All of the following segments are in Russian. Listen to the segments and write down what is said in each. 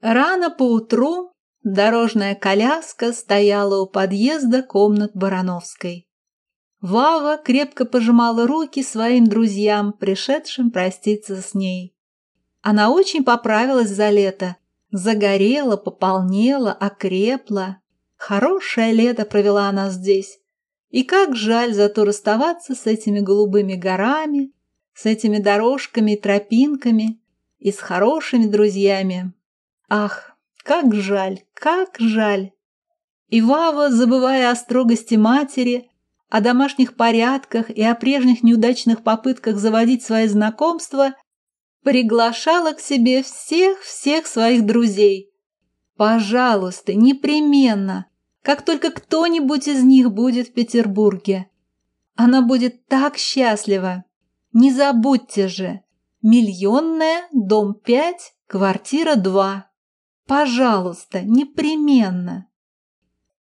Рано поутру дорожная коляска стояла у подъезда комнат Барановской. Вава крепко пожимала руки своим друзьям, пришедшим проститься с ней. Она очень поправилась за лето, загорела, пополнела, окрепла. Хорошее лето провела она здесь. И как жаль зато расставаться с этими голубыми горами, с этими дорожками и тропинками и с хорошими друзьями. Ах, как жаль, как жаль! И Вава, забывая о строгости матери, о домашних порядках и о прежних неудачных попытках заводить свои знакомства, приглашала к себе всех-всех своих друзей. Пожалуйста, непременно, как только кто-нибудь из них будет в Петербурге. Она будет так счастлива. Не забудьте же, миллионная, дом 5, квартира 2. Пожалуйста, непременно.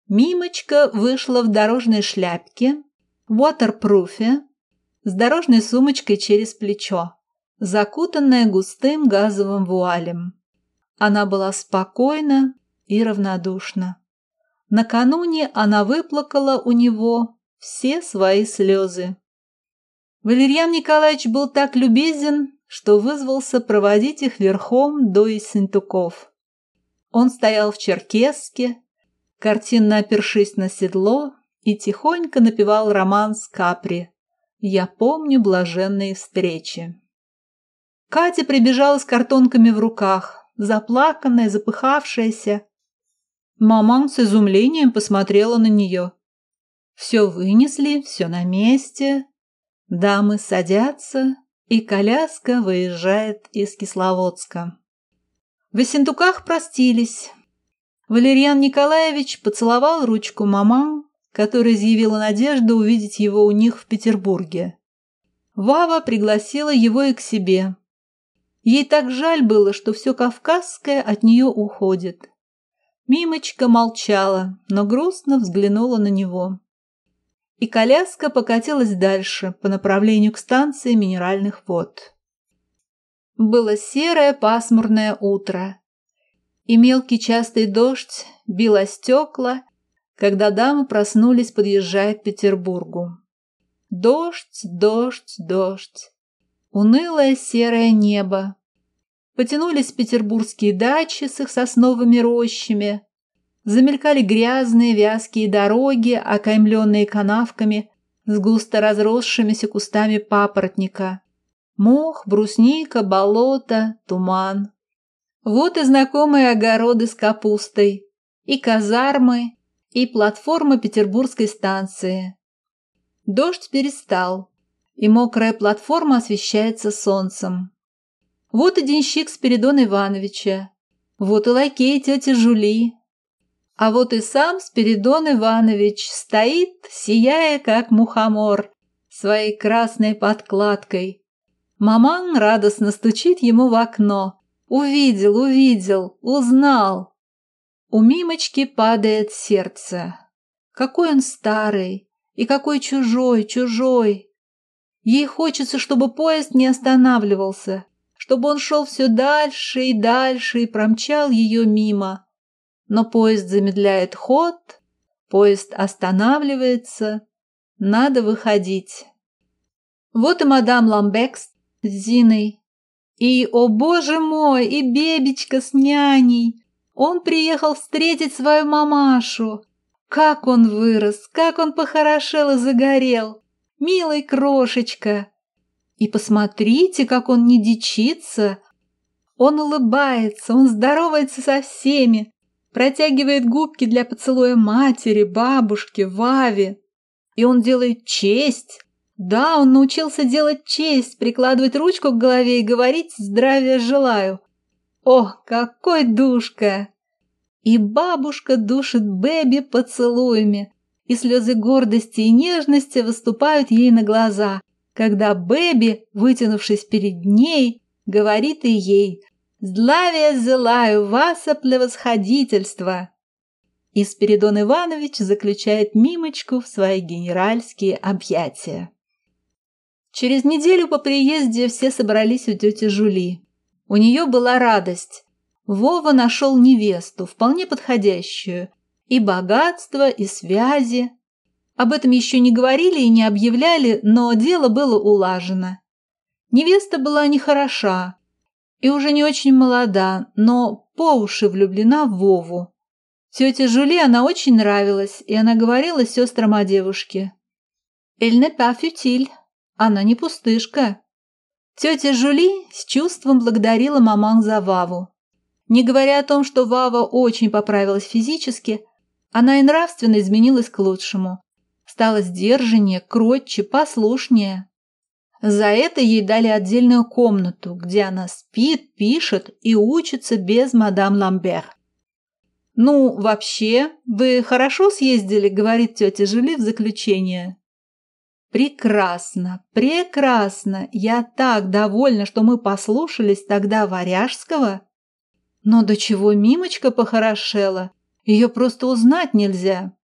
Мимочка вышла в дорожной шляпке, waterproof, с дорожной сумочкой через плечо, закутанная густым газовым вуалем. Она была спокойна и равнодушна. Накануне она выплакала у него все свои слезы. Валерьян Николаевич был так любезен, что вызвался проводить их верхом до Иссентуков. Он стоял в черкеске, картинно опершись на седло, и тихонько напевал роман с Капри «Я помню блаженные встречи». Катя прибежала с картонками в руках, заплаканная, запыхавшаяся. Маман с изумлением посмотрела на нее. Все вынесли, все на месте. Дамы садятся, и коляска выезжает из Кисловодска. В Ессентуках простились. Валерьян Николаевич поцеловал ручку маман, которая изъявила надежду увидеть его у них в Петербурге. Вава пригласила его и к себе. Ей так жаль было, что все кавказское от нее уходит. Мимочка молчала, но грустно взглянула на него. И коляска покатилась дальше по направлению к станции минеральных вод. Было серое пасмурное утро, и мелкий частый дождь бил о стекла, когда дамы проснулись, подъезжая к Петербургу. Дождь, дождь, дождь. Унылое серое небо. Потянулись петербургские дачи с их сосновыми рощами. Замелькали грязные вязкие дороги, окаймленные канавками с густо разросшимися кустами папоротника. Мох, брусника, болото, туман. Вот и знакомые огороды с капустой, и казармы, и платформа Петербургской станции. Дождь перестал, и мокрая платформа освещается солнцем. Вот и денщик Спиридона Ивановича, вот и лакей тети Жули. А вот и сам Спиридон Иванович стоит, сияя, как мухомор, своей красной подкладкой, Маман радостно стучит ему в окно. Увидел, увидел, узнал. У Мимочки падает сердце. Какой он старый и какой чужой, чужой. Ей хочется, чтобы поезд не останавливался, чтобы он шел все дальше и дальше и промчал ее мимо. Но поезд замедляет ход, поезд останавливается, надо выходить. Вот и мадам Ламбекс с Зиной. И, о боже мой, и Бебечка с няней. Он приехал встретить свою мамашу. Как он вырос, как он похорошел и загорел. Милый крошечка. И посмотрите, как он не дичится. Он улыбается, он здоровается со всеми, протягивает губки для поцелуя матери, бабушки, Вави. И он делает честь, да, он научился делать честь, прикладывать ручку к голове и говорить «здравия желаю». О, какой душка! И бабушка душит Бэби поцелуями, и слезы гордости и нежности выступают ей на глаза, когда Бэби, вытянувшись перед ней, говорит и ей «Здравия желаю, ваше превосходительство!» И Спиридон Иванович заключает Мимочку в свои генеральские объятия. Через неделю по приезде все собрались у тети Жули. У нее была радость. Вова нашел невесту, вполне подходящую. И богатство, и связи. Об этом еще не говорили и не объявляли, но дело было улажено. Невеста была нехороша и уже не очень молода, но по уши влюблена в Вову. Тете Жули она очень нравилась, и она говорила сестрам о девушке. «Elle n'est pas futile. Она не пустышка». Тетя Жули с чувством благодарила маман за Ваву. Не говоря о том, что Вава очень поправилась физически, она и нравственно изменилась к лучшему. Стала сдержаннее, кротче, послушнее. За это ей дали отдельную комнату, где она спит, пишет и учится без мадам Ламбер. «Ну, вообще, вы хорошо съездили?» – говорит тетя Жюли в заключение. «Прекрасно, прекрасно! Я так довольна, что мы послушались тогда Варяжского!» Но до чего Мимочка похорошела, ее просто узнать нельзя.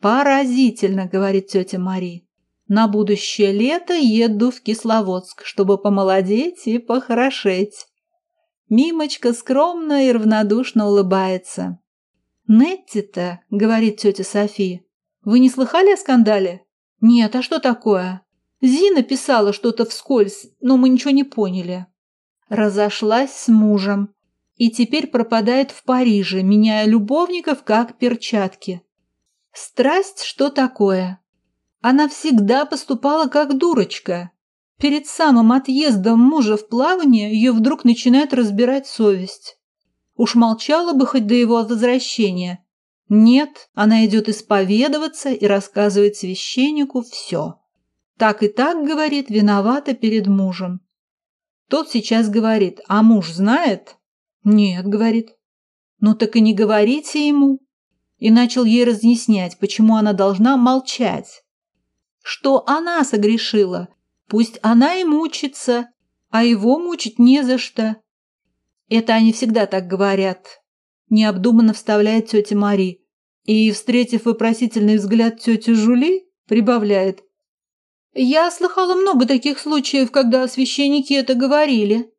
«Поразительно!» – говорит тетя Мари. «На будущее лето еду в Кисловодск, чтобы помолодеть и похорошеть». Мимочка скромно и равнодушно улыбается. «Нетти-то», — говорит тетя Софи, — «вы не слыхали о скандале?» «Нет, а что такое?» Зина писала что-то вскользь, но мы ничего не поняли. Разошлась с мужем и теперь пропадает в Париже, меняя любовников как перчатки. Страсть что такое? Она всегда поступала как дурочка. Перед самым отъездом мужа в плавание ее вдруг начинает разбирать совесть. Уж молчала бы хоть до его возвращения. Нет, она идет исповедоваться и рассказывает священнику все. Так и так, говорит, виновата перед мужем. Тот сейчас говорит, а муж знает? Нет, говорит. Ну так и не говорите ему. И начал ей разъяснять, почему она должна молчать. Что она согрешила, пусть она и мучится, а его мучить не за что. Это они всегда так говорят. Необдуманно вставляет тетя Мари. И, встретив вопросительный взгляд тети Жули, прибавляет. Я слыхала много таких случаев, когда священники это говорили.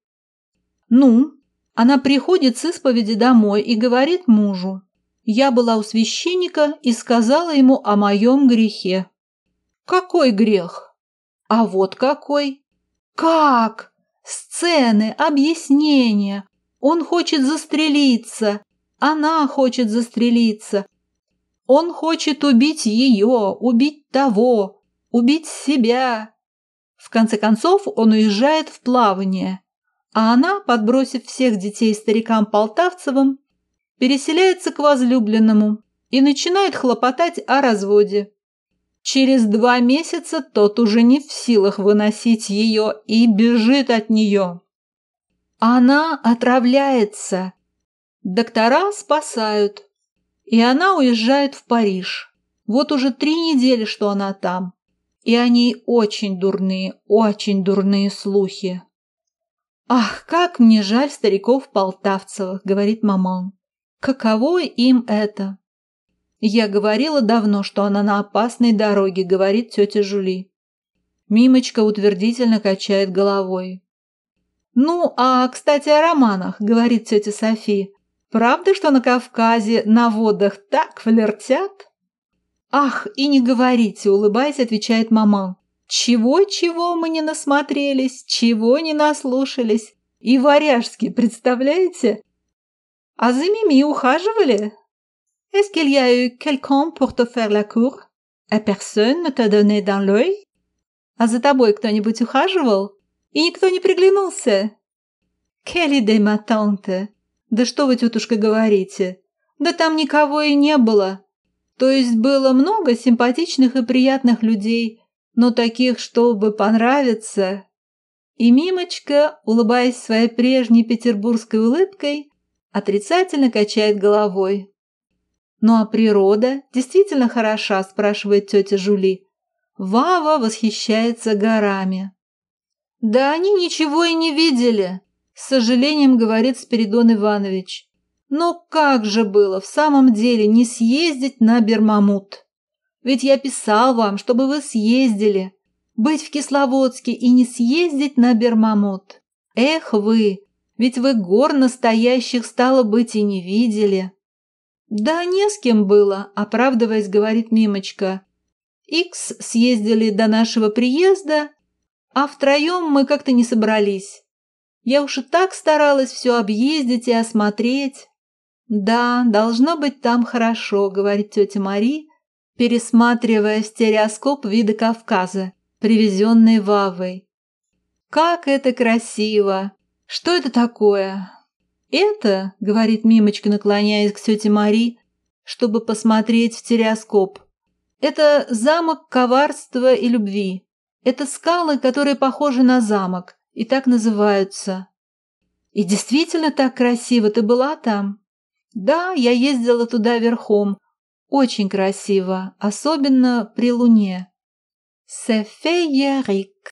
Ну, она приходит с исповеди домой и говорит мужу. Я была у священника и сказала ему о моем грехе. Какой грех? А вот какой. Как? Сцены, объяснения, он хочет застрелиться. Она хочет застрелиться. Он хочет убить ее, убить того, убить себя. В конце концов он уезжает в плавание, а она, подбросив всех детей старикам Полтавцевым, переселяется к возлюбленному и начинает хлопотать о разводе. Через два месяца тот уже не в силах выносить ее и бежит от нее. Она отравляется. Доктора спасают. И она уезжает в Париж. Вот уже три недели, что она там. И о ней очень дурные, очень дурные слухи. «Ах, как мне жаль стариков Полтавцевых», — говорит маман. «Каково им это?» «Я говорила давно, что она на опасной дороге», — говорит тетя Жули. Мимочка утвердительно качает головой. «Ну, а, кстати, о романах», — говорит тетя Софи. «Правда, что на Кавказе на водах так флиртят?» «Ах, и не говорите», — улыбаясь, отвечает мама. «Чего-чего мы не насмотрелись, чего не наслушались. И варяжский, представляете? А за Мими ухаживали?» «Est-ce qu'il y a eu quelqu'un pour te faire la cour? А personne ne t'a donné dans l'œil?» «А за тобой кто-нибудь ухаживал?» И никто не приглянулся. Келли де матанте. Да что вы, тетушка, говорите? Да там никого и не было. То есть было много симпатичных и приятных людей, но таких, чтобы понравиться. И Мимочка, улыбаясь своей прежней петербургской улыбкой, отрицательно качает головой. «Ну а природа действительно хороша?» – спрашивает тетя Жули. Вава восхищается горами. «Да они ничего и не видели», – с сожалением говорит Спиридон Иванович. «Но как же было в самом деле не съездить на Бермамут? Ведь я писал вам, чтобы вы съездили. Быть в Кисловодске и не съездить на Бермамут. Эх вы, Ведь вы гор настоящих, стало быть, и не видели». «Да не с кем было», — оправдываясь, говорит Мимочка. «Икс съездили до нашего приезда, а втроем мы как-то не собрались. Я уж и так старалась все объездить и осмотреть». «Да, должно быть там хорошо», — говорит тетя Мари, пересматривая стереоскоп вида Кавказа, привезенный Вавой. «Как это красиво! Что это такое?» «Это», — говорит Мимочка, наклоняясь к тете Мари, чтобы посмотреть в стереоскоп, «это замок коварства и любви. Это скалы, которые похожи на замок, и так называются». «И действительно так красиво, ты была там?» «Да, я ездила туда верхом, очень красиво, особенно при луне. Сефеерик.